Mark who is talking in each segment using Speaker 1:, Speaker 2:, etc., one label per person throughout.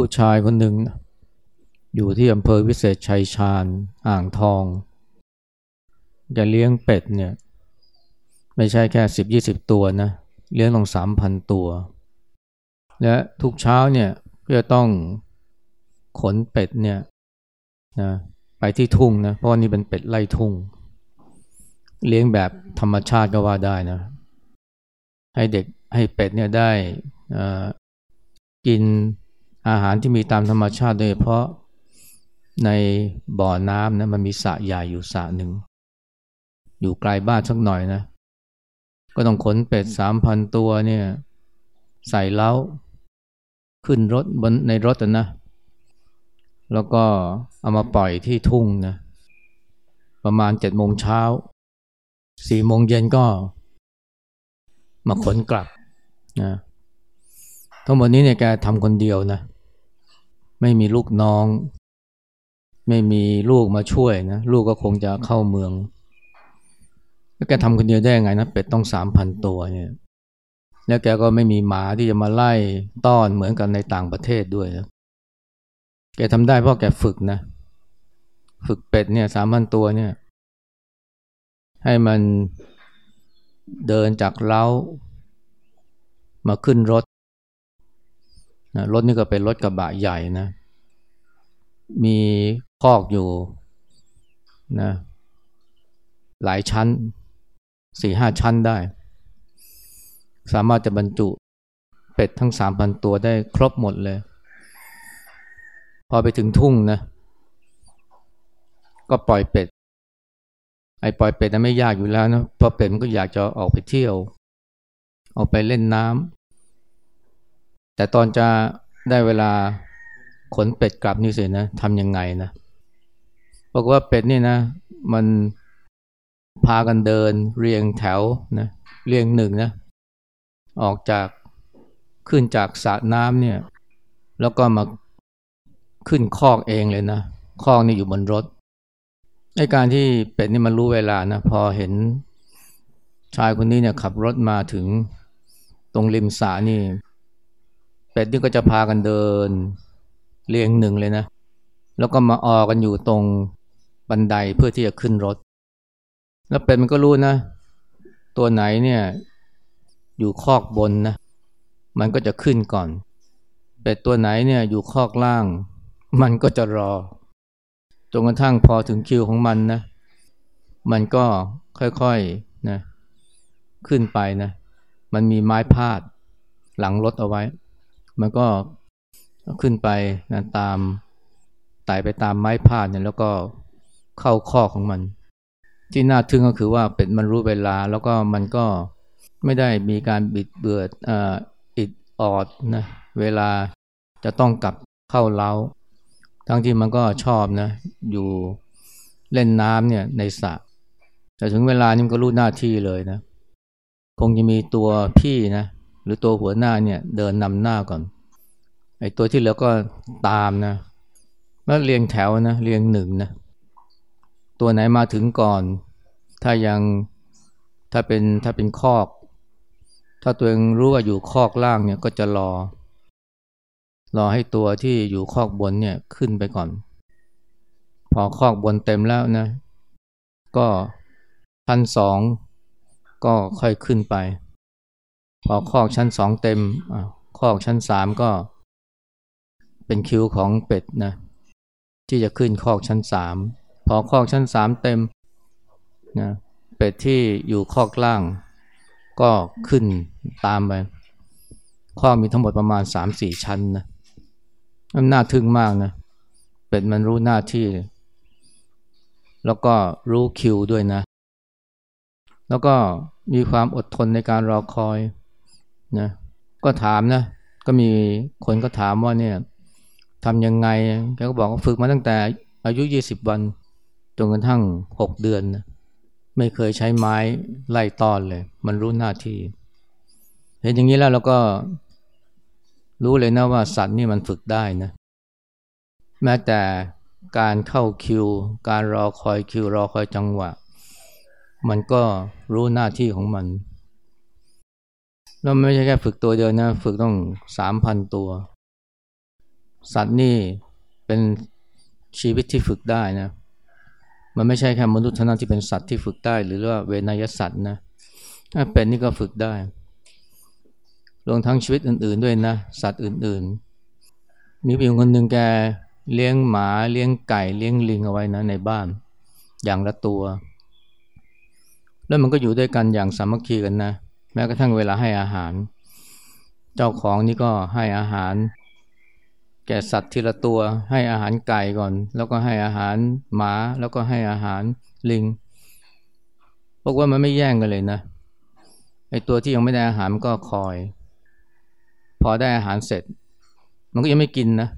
Speaker 1: ผู้ชายคนหนึ่งอยู่ที่อำเภอวิเศษชัยชาญอ่างทองแกเลี้ยงเป็ดเนี่ยไม่ใช่แค่สิบยี่สิบตัวนะเลี้ยงลงสามพันตัว และทุกเช้าเนี่ยก็จะต้องขนเป็ดเนี่ยนะไปที่ทุ่งนะเพราะนี่เป็นเป็ดไล่ทุ่ง เลี้ยงแบบธรรมชาติก็ว่าได้นะ ให้เด็กให้เป็ดเนี่ยได้กิน อาหารที่มีตามธรรมชาติโดยเฉพาะในบ่อน้ำนะมันมีสระใหญ่อยู่สระหนึ่ง อยู่ไกลบ้านสักหน่อยนะ ก็ต้องขนเป็ดสามพันตัวเนี่ย ใส่เล้า ขึ้นรถบนในรถนะ แล้วก็เอามาปล่อยที่ทุ่งนะ ประมาณเจ็ดโมงเช้าสี่โมงเย็นก็ มาขนกลับนะทั้งหมดนี้เนี่ยแกทำคนเดียวนะ ไม่มีลูกน้อง ไม่มีลูกมาช่วยนะลูกก็คงจะเข้าเมือง แล้วแกทำคนเดียวได้ยังไงนะเป็ดต้องสามพันตัวเนี่ยแล้วแกก็ไม่มีหมาที่จะมาไล่ต้อนเหมือนกันในต่างประเทศด้วยนะแกทำได้เพราะแกฝึกนะ ฝึกเป็ดเนี่ยสามพันตัวเนี่ย ให้มันเดินจากเล้า มาขึ้นรถ นะรถนี่ก็เป็นรถกระบะใหญ่นะ มีคอกอยู่นะหลายชั้นสี่ห้าชั้นได้ สามารถจะบรรจุเป็ดทั้งสามพันตัวได้ครบหมดเลย พอไปถึงทุ่งนะ ก็ปล่อยเป็ด ไอ้ปล่อยเป็ดนั้นไม่ยากอยู่แล้วนะเพราะเป็ดมันก็อยากจะออกไปเที่ยว ออกไปเล่นน้ำ แต่ตอนจะได้เวลาขนเป็ดกลับนี่สินะทำยังไงนะบอกว่าเป็ดนี่นะ มันพากันเดินเรียงแถวนะเรียงหนึ่งนะ ออกจากขึ้นจากสระน้ำเนี่ย แล้วก็มาขึ้นคอกเองเลยนะคอกนี่อยู่บนรถในการที่เป็ดนี่มันรู้เวลานะพอเห็นชายคนนี้เนี่ยขับรถมาถึงตรงริมสระนี่ เป็ดนี่ก็จะพากันเดินเรียงหนึ่งเลยนะ แล้วก็มาออกันอยู่ตรงบันไดเพื่อที่จะขึ้นรถ แล้วเป็ดมันก็รู้นะ ตัวไหนเนี่ยอยู่คอกบนนะ มันก็จะขึ้นก่อน เป็ดตัวไหนเนี่ยอยู่คอกล่าง มันก็จะรอ จนกระทั่งพอถึงคิวของมันนะ มันก็ค่อยๆนะขึ้นไปนะ มันมีไม้พาดหลังรถเอาไว้ มันก็ขึ้นไปนะตามไต่ไปตามไม้พาดเนี่ยแล้วก็เข้าข้อของมัน ที่น่าทึ่งก็คือว่าเป็ดมันรู้เวลา แล้วก็มันก็ไม่ได้มีการบิดเบือดอิดออดนะเวลาจะต้องกลับเข้าเล้า ทั้งที่มันก็ชอบนะอยู่เล่นน้ำเนี่ยในสระแต่ถึงเวลานี่มันก็รู้หน้าที่เลยนะ คงจะมีตัวพี่นะ รือตัวหัวหน้าเนี่ยเดินนำหน้าก่อนไอ้ตัวที่เหลือก็ตามนะแล้วเรียงแถวนะเรียงหนึ่งนะตัวไหนมาถึงก่อน ถ้ายังถ้าเป็นถ้าเป็นคอก ถ้าตัวเองรู้ว่าอยู่คอกล่างเนี่ยก็จะรอ รอให้ตัวที่อยู่คอกบนเนี่ยขึ้นไปก่อน พอคอกบนเต็มแล้วนะ ก็ชั้นสองก็ค่อยขึ้นไป พอคอกชั้นสองเต็มคอกชั้นสามก็เป็นคิวของเป็ดนะที่จะขึ้นคอกชั้นสามพอคอกชั้นสามเต็มนะเป็ดที่อยู่คอกล่าง ก็ขึ้นตามไปคอกมีทั้งหมดประมาณสามสี่ชั้นนะมันน่าทึ่งมากนะเป็ดมันรู้หน้าที่ แล้วก็รู้คิวด้วยนะ แล้วก็มีความอดทนในการรอคอย นะก็ถามนะก็มีคนก็ถามว่าเนี่ยทำยังไงแกก็บอกว่าฝึกมาตั้งแต่อายุยี่สิบวันจนกระทั่งหกเดือนนะไม่เคยใช้ไม้ไล่ต้อนเลย มันรู้หน้าที่ เห็นอย่างนี้แล้วเราก็รู้เลยนะว่าสัตว์นี่มันฝึกได้นะ แม้แต่การเข้าคิว การรอคอยคิวรอคอยจังหวะ มันก็รู้หน้าที่ของมัน แล้วไม่ใช่แค่ฝึกตัวเดียวนะ ฝึกต้องสามพันตัว สัตว์นี่เป็นชีวิตที่ฝึกได้นะ มันไม่ใช่แค่มนุษย์เท่านั้นที่เป็นสัตว์ที่ฝึกได้ หรือว่าเวนยสัตว์นะ ถ้าเป็นนี่ก็ฝึกได้ รวมทั้งชีวิตอื่น ๆด้วยนะ สัตว์อื่น ๆ มีผู้หญิงคนหนึ่งแกเลี้ยงหมาเลี้ยงไก่เลี้ยงลิงเอาไว้นะในบ้าน อย่างละตัว แล้วมันก็อยู่ด้วยกันอย่างสามัคคีกันนะ แม้กระทั่งเวลาให้อาหาร เจ้าของนี่ก็ให้อาหาร แก่สัตว์ทีละตัว ให้อาหารไก่ก่อน แล้วก็ให้อาหารหมา แล้วก็ให้อาหารลิงบอกว่ามันไม่แย่งกันเลยนะไอตัวที่ยังไม่ได้อาหารมันก็คอย พอได้อาหารเสร็จ มันก็ยังไม่กินนะ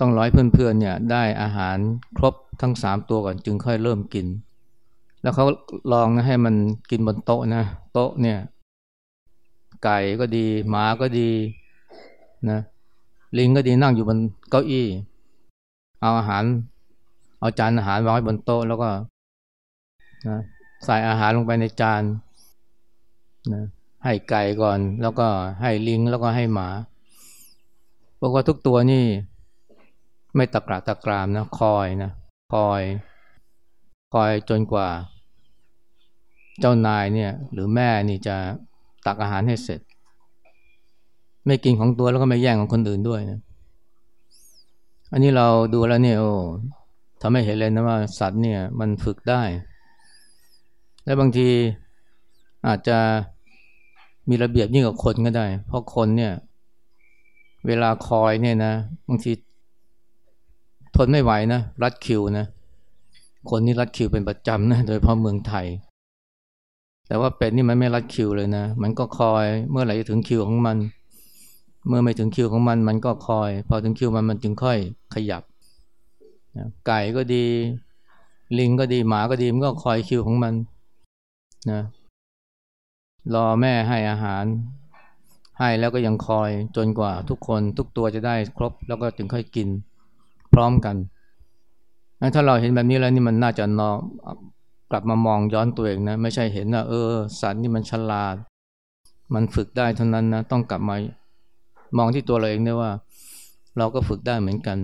Speaker 1: ต้องร้อยเพื่อนๆเนี่ยได้อาหารครบทั้งสามตัวก่อนจึงค่อยเริ่มกิน แล้วเขาลองนะให้มันกินบนโต๊ะนะ โต๊ะเนี่ย ไก่ก็ดี หมาก็ดีนะลิงก็ดีนั่งอยู่บนเก้าอี้ เอาอาหาร เอาจานอาหารวางไว้บนโต๊ะแล้วก็นะใส่อาหารลงไปในจานนะให้ไก่ก่อน แล้วก็ให้ลิงแล้วก็ให้หมาบอกว่าทุกตัวนี่ ไม่ตะกระตะกรามนะคอยนะคอย คอยจนกว่า เจ้านายเนี่ย หรือแม่นี่จะ ตักอาหารให้เสร็จ ไม่กินของตัวแล้วก็ไม่แย่งของคนอื่นด้วยนะอันนี้เราดูแล้วเนี่ยโอ้ทำให้เห็นเลยนะว่าสัตว์เนี่ยมันฝึกได้ และบางทีอาจจะมีระเบียบยิ่งกว่าคนก็ได้ เพราะคนเนี่ย เวลาคอยเนี่ยนะ บางทีทนไม่ไหวนะ รัดคิวนะ คนนี่รัดคิวเป็นประจำนะ โดยเฉพาะเมืองไทย แต่ว่าเป็ดนี่มันไม่รัดคิวเลยนะ มันก็คอยเมื่อไหร่จะถึงคิวของมัน เมื่อไม่ถึงคิวของมันมันก็คอย พอถึงคิวมันมันจึงค่อยขยับ ไก่ก็ดี ลิงก็ดีหมาก็ดีมันก็คอยคิวของมันนะรอแม่ให้อาหาร ให้แล้วก็ยังคอยจนกว่าทุกคนทุกตัวจะได้ครบ แล้วก็ถึงค่อยกินพร้อมกันถ้าเราเห็นแบบนี้แล้วนี่มันน่าจะนอ กลับมามองย้อนตัวเองนะ ไม่ใช่เห็นว่าเออ สัตว์นี่มันฉลาด มันฝึกได้เท่านั้นนะ ต้องกลับมามองที่ตัวเราเองด้ว่า เราก็ฝึกได้เหมือนกัน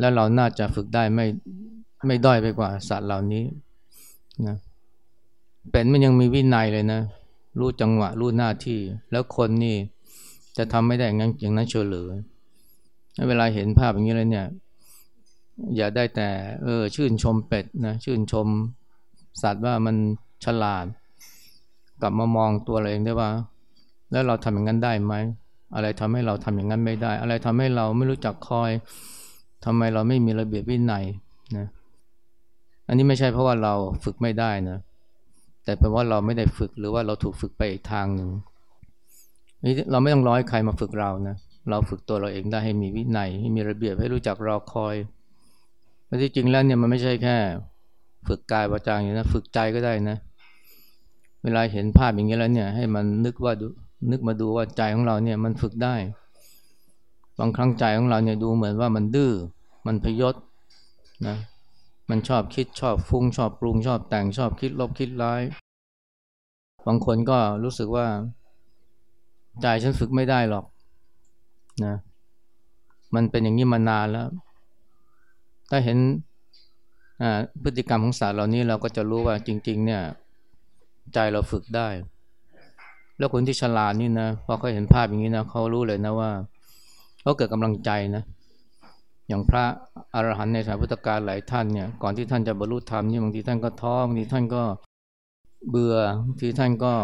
Speaker 1: และเราน่าจะฝึกได้ไม่ไม่ด้อยไปกว่า สัตว์เหล่านี้นะเป็นมันยังมีวินัยเลยนะ รู้จังหวะ รู้หน้าที่ แล้วคนนี่จะทำไม่ได้อย่างนั้นอย่างนั้นเฉลยเวลาเห็นภาพอย่างนี้เลยเนี่ย อย่าได้แต่เออชื่นชมเป็ดนะชื่นชมสัตว์ว่ามันฉลาด กลับมามองตัวเราเองได้ว่า แล้วเราทำอย่างนั้นได้ไหมอะไรทำให้เราทำอย่างนั้นไม่ได้ อะไรทำให้เราไม่รู้จักคอยทำไมเราไม่มีระเบียบวินัยนะอันนี้ไม่ใช่เพราะว่าเราฝึกไม่ได้นะแต่เป็นว่าเราไม่ได้ฝึกหรือว่าเราถูกฝึกไปอีกทางหนึ่งนี่เราไม่ต้องร้อยใครมาฝึกเรานะเราฝึกตัวเราเองได้ให้มีวินัยให้มีระเบียบให้รู้จักรอคอย แต่ที่จริงแล้วเนี่ยมันไม่ใช่แค่ ฝึกกายวาจาอย่างนี้นะฝึกใจก็ได้นะ เวลาเห็นภาพอย่างนี้แล้วเนี่ย ให้มันนึกว่านึกมาดูว่าใจของเราเนี่ยมันฝึกได้ บางครั้งใจของเราเนี่ยดูเหมือนว่ามันดื้อมันพยศนะมันชอบคิดชอบฟุ้งชอบปรุงชอบแต่งชอบคิดลบคิดร้าย บางคนก็รู้สึกว่า ใจฉันฝึกไม่ได้หรอกนะมันเป็นอย่างนี้มานานแล้ว ถ้าเห็นพฤติกรรมของสัตว์เหล่านี้เราก็จะรู้ว่าจริง ๆ เนี่ยใจเราฝึกได้ แล้วคนที่ฉลาดนี่นะพอเขาเห็นภาพอย่างนี้นะเขารู้เลยนะว่าเขาเกิดกำลังใจนะอย่างพระอรหันต์ในสายพุทธการหลายท่านเนี่ยก่อนที่ท่านจะบรรลุธรรมนี่บางทีท่านก็ท้อบางทีท่านก็เบื่อบางทีท่านก็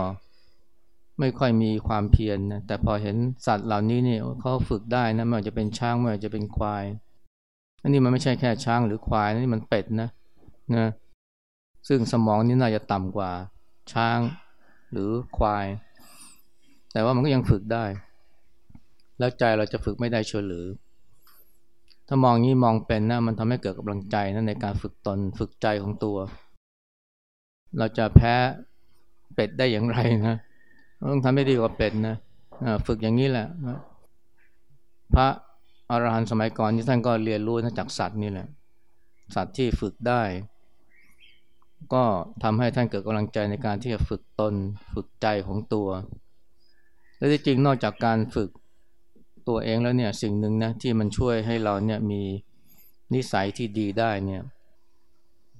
Speaker 1: ไม่ค่อยมีความเพียรนะแต่พอเห็นสัตว์เหล่านี้เนี่ยเขาฝึกได้นะไม่ว่าจะเป็นช้างไม่ว่าจะเป็นควาย อันนี้มันไม่ใช่แค่ช้างหรือควายนี่มันเป็ดนะนะซึ่งสมองนี่น่าจะต่ำกว่าช้างหรือควาย แต่ว่ามันก็ยังฝึกได้ แล้วใจเราจะฝึกไม่ได้เฉยหรือ ถ้ามองนี้มองเป็นนะมันทำให้เกิดกำลังใจนะในการฝึกตนฝึกใจของตัว เราจะแพ้เป็ดได้อย่างไรนะต้องทำให้ดีกว่าเป็ดนะฝึกอย่างนี้แหละพระ อรหันต์สมัยก่อนที่ท่านก็เรียนรู้นะจากสัตว์นี่แหละ สัตว์ที่ฝึกได้ ก็ทำให้ท่านเกิดกำลังใจในการที่จะฝึกตน ฝึกใจของตัว และที่จริงนอกจากการฝึกตัวเองแล้วเนี่ยสิ่งหนึ่งนะที่มันช่วยให้เราเนี่ยมีนิสัยที่ดีได้เนี่ย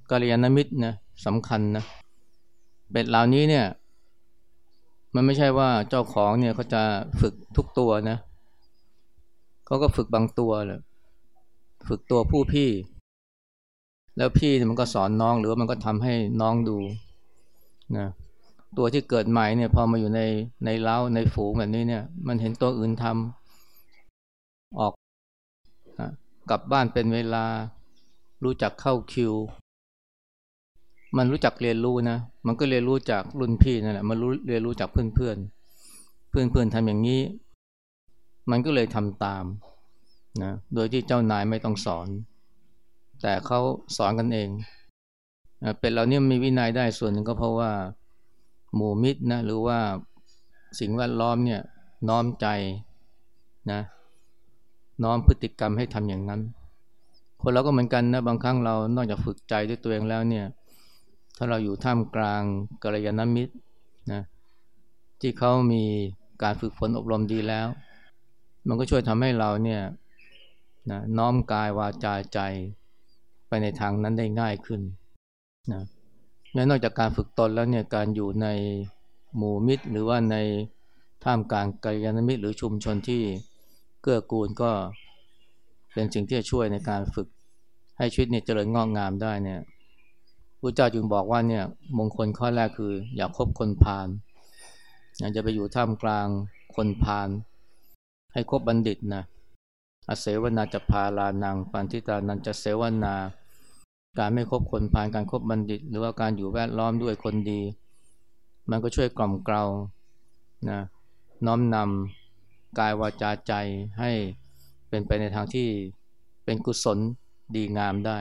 Speaker 1: กัลยาณมิตรนะสำคัญนะเป็ดเหล่านี้เนี่ยมันไม่ใช่ว่าเจ้าของเนี่ยเขาจะฝึกทุกตัวนะ เขาก็ฝึกบางตัวแหละฝึกตัวผู้พี่ แล้วพี่มันก็สอนน้องหรือว่ามันก็ทำให้น้องดูนะตัวที่เกิดใหม่เนี่ยพอมาอยู่ในในเล้าในฝูงแบบนี้เนี่ย มันเห็นตัวอื่นทำออกกลับบ้านเป็นเวลา รู้จักเข้าคิว มันรู้จักเรียนรู้นะ มันก็เรียนรู้จากรุ่นพี่นั่นแหละ มันรู้เรียนรู้จากเพื่อนเพื่อนเพื่อนเพื่อนทำอย่างนี้ มันก็เลยทำตามนะโดยที่เจ้านายไม่ต้องสอน แต่เขาสอนกันเองเป็นเราเนี่ยมีวินัยได้ส่วนหนึ่งก็เพราะว่าหมู่มิตรนะหรือว่าสิ่งแวดล้อมเนี่ยน้อมใจนะน้อมพฤติกรรมให้ทำอย่างนั้น คนเราก็เหมือนกันนะบางครั้งเรานอกจากฝึกใจด้วยตัวเองแล้วเนี่ยถ้าเราอยู่ท่ามกลางกัลยาณมิตรนะที่เขามีการฝึกฝนอบรมดีแล้ว มันก็ช่วยทำให้เราเนี่ยนะน้อมกายวาจาใจไปในทางนั้นได้ง่ายขึ้นนะนอกจากการฝึกตนแล้วเนี่ยการอยู่ในหมู่มิตร หรือว่าในท่ามกลางกัลยาณมิตร หรือชุมชนที่เกื้อกูลก็เป็นสิ่งที่จะช่วยในการฝึกให้ชีวิตเนี่ยเจริญงอกงามได้เนี่ยพระเจ้าจึงบอกว่าเนี่ยมงคลข้อแรกคือ อย่าคบคนพาลอยาจะไปอยู่ท่ามกลางคนพาล ให้คบบัณฑิตนะอเสวนาจะพาลานังปันทิตานันจะเสวนา การไม่คบคนพาลการครบบัณฑิต หรือว่าการอยู่แวดล้อมด้วยคนดี มันก็ช่วยกล่อมเกลานะน้อมนำกายวาจาใจให้เป็นไปในทางที่เป็นกุศลดีงามได้